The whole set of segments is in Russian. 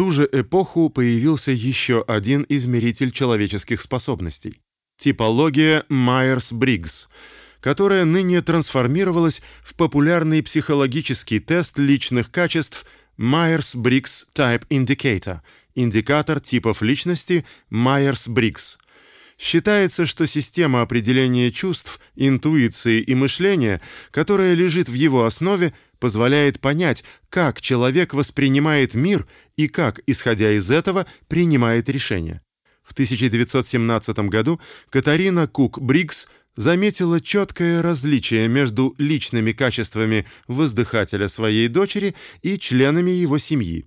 ту же эпоху появился еще один измеритель человеческих способностей типология Майерс-Бриггс, которая ныне трансформировалась в популярный психологический тест личных качеств Myers-Briggs Type Indicator, индикатор типов личности Myers-Briggs. Считается, что система определения чувств, интуиции и мышления, которая лежит в его основе, позволяет понять, как человек воспринимает мир и как, исходя из этого, принимает решения. В 1917 году Катарина Кук-Бриггс заметила четкое различие между личными качествами воздыхателя своей дочери и членами его семьи.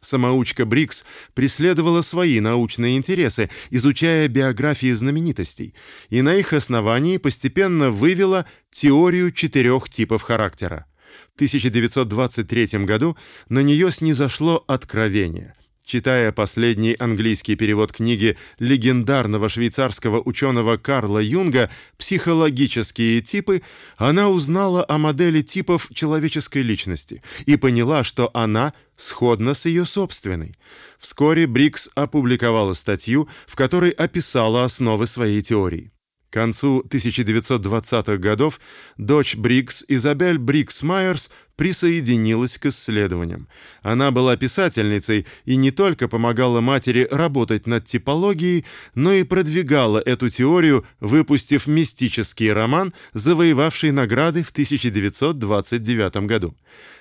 Самоучка Брикс преследовала свои научные интересы, изучая биографии знаменитостей, и на их основании постепенно вывела теорию четырех типов характера. В 1923 году на нее снизошло откровение. Читая последний английский перевод книги легендарного швейцарского ученого Карла Юнга «Психологические типы», она узнала о модели типов человеческой личности и поняла, что она сходна с ее собственной. Вскоре Брикс опубликовала статью, в которой описала основы своей теории. К концу 1920-х годов дочь Брикс, Изабель Брикс-Майерс, присоединилась к исследованиям. Она была писательницей и не только помогала матери работать над типологией, но и продвигала эту теорию, выпустив мистический роман, завоевавший награды в 1929 году.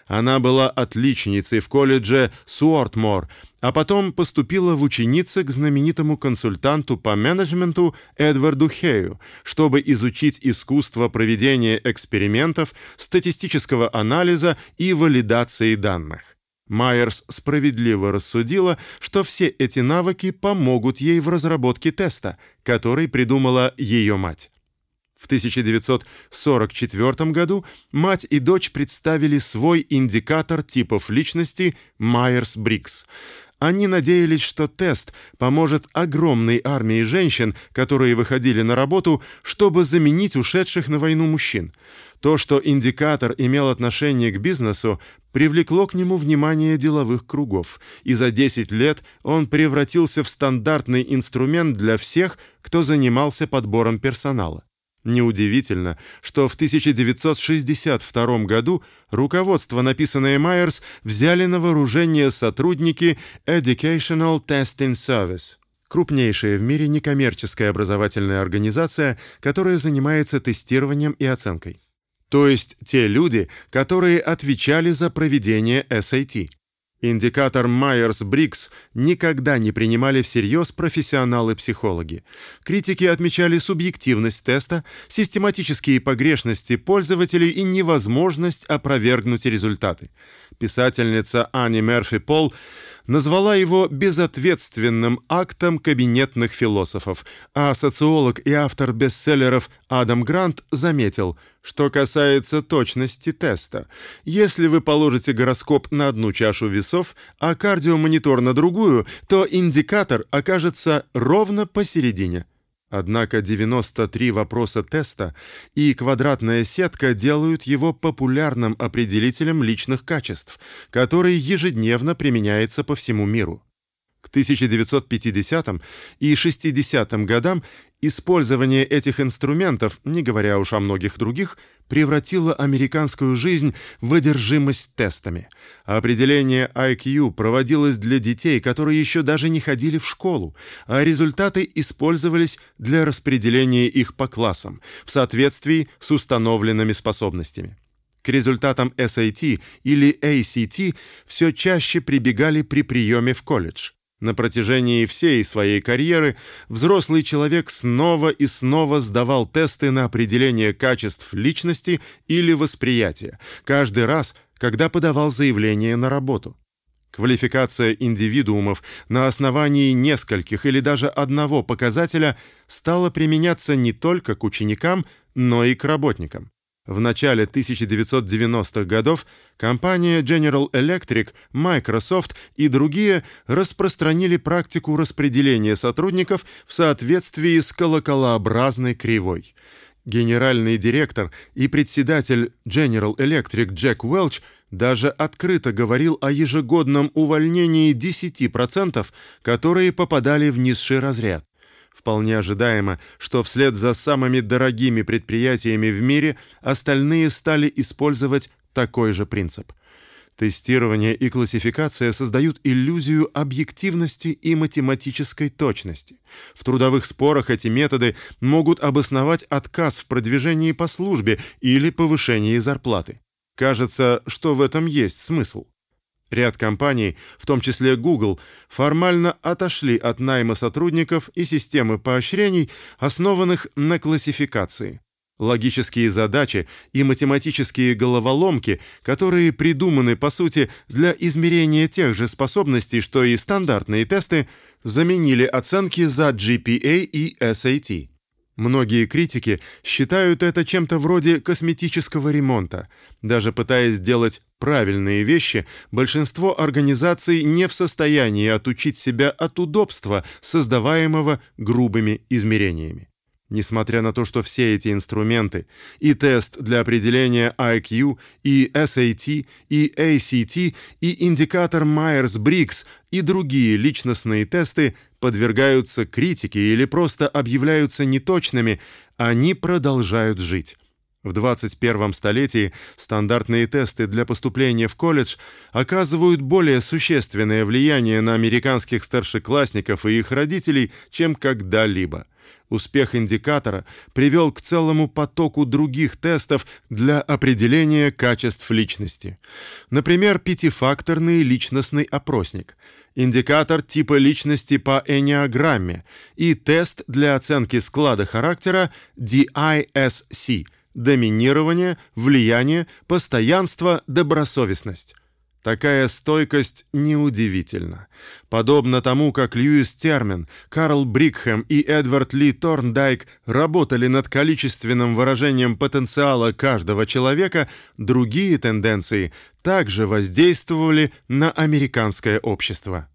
Она была отличницей в колледже Суортмор, а потом поступила в ученицы к знаменитому консультанту по менеджменту Эдварду Хею, чтобы изучить искусство проведения экспериментов, статистического анализа и валидации данных. Майерс справедливо рассудила, что все эти навыки помогут ей в разработке теста, который придумала ее мать. В 1944 году мать и дочь представили свой индикатор типов личности Майерс-Бриггс. Они надеялись, что тест поможет огромной армии женщин, которые выходили на работу, чтобы заменить ушедших на войну мужчин. То, что индикатор имел отношение к бизнесу, привлекло к нему внимание деловых кругов, и за 10 лет он превратился в стандартный инструмент для всех, кто занимался подбором персонала. Неудивительно, что в 1962 году руководство, написанное Майерс, взяли на вооружение сотрудники Educational Testing Service, крупнейшая в мире некоммерческая образовательная организация, которая занимается тестированием и оценкой. То есть те люди, которые отвечали за проведение SAT. Индикатор Майерс-Бриггс никогда не принимали всерьез профессионалы-психологи. Критики отмечали субъективность теста, систематические погрешности пользователей и невозможность опровергнуть результаты. Писательница Ани Мерфи-Пол назвала его безответственным актом кабинетных философов, а социолог и автор бестселлеров Адам Грант заметил, что касается точности теста. Если вы положите гороскоп на одну чашу весов, а кардиомонитор на другую, то индикатор окажется ровно посередине. Однако 93 вопроса теста и квадратная сетка делают его популярным определителем личных качеств, который ежедневно применяется по всему миру. К 1950 и 60 годам использование этих инструментов, не говоря уж о многих других, превратило американскую жизнь в одержимость тестами. Определение IQ проводилось для детей, которые еще даже не ходили в школу, а результаты использовались для распределения их по классам в соответствии с установленными способностями. К результатам SAT или ACT все чаще прибегали при приеме в колледж. На протяжении всей своей карьеры взрослый человек снова и снова сдавал тесты на определение качеств личности или восприятия, каждый раз, когда подавал заявление на работу. Квалификация индивидуумов на основании нескольких или даже одного показателя стала применяться не только к ученикам, но и к работникам. В начале 1990-х годов компания General Electric, Microsoft и другие распространили практику распределения сотрудников в соответствии с колоколообразной кривой. Генеральный директор и председатель General Electric Джек Уэлч даже открыто говорил о ежегодном увольнении 10%, которые попадали в низший разряд. Вполне ожидаемо, что вслед за самыми дорогими предприятиями в мире остальные стали использовать такой же принцип. Тестирование и классификация создают иллюзию объективности и математической точности. В трудовых спорах эти методы могут обосновать отказ в продвижении по службе или повышении зарплаты. Кажется, что в этом есть смысл. Ряд компаний, в том числе Google, формально отошли от найма сотрудников и системы поощрений, основанных на классификации. Логические задачи и математические головоломки, которые придуманы по сути для измерения тех же способностей, что и стандартные тесты, заменили оценки за GPA и SAT. Многие критики считают это чем-то вроде косметического ремонта. Даже пытаясь сделать правильные вещи, большинство организаций не в состоянии отучить себя от удобства, создаваемого грубыми измерениями. Несмотря на то, что все эти инструменты, и тест для определения IQ, и SAT, и ACT, и индикатор Myers-Briggs, и другие личностные тесты подвергаются критике или просто объявляются неточными, они продолжают жить. В 21 столетии стандартные тесты для поступления в колледж оказывают более существенное влияние на американских старшеклассников и их родителей, чем когда-либо. Успех индикатора привел к целому потоку других тестов для определения качеств личности. Например, пятифакторный личностный опросник, индикатор типа личности по энеаграмме и тест для оценки склада характера DISC – доминирование, влияние, постоянство, добросовестность. Такая стойкость неудивительна. Подобно тому, как Льюис Термен, Карл Брикхэм и Эдвард Ли Торндайк работали над количественным выражением потенциала каждого человека, другие тенденции также воздействовали на американское общество.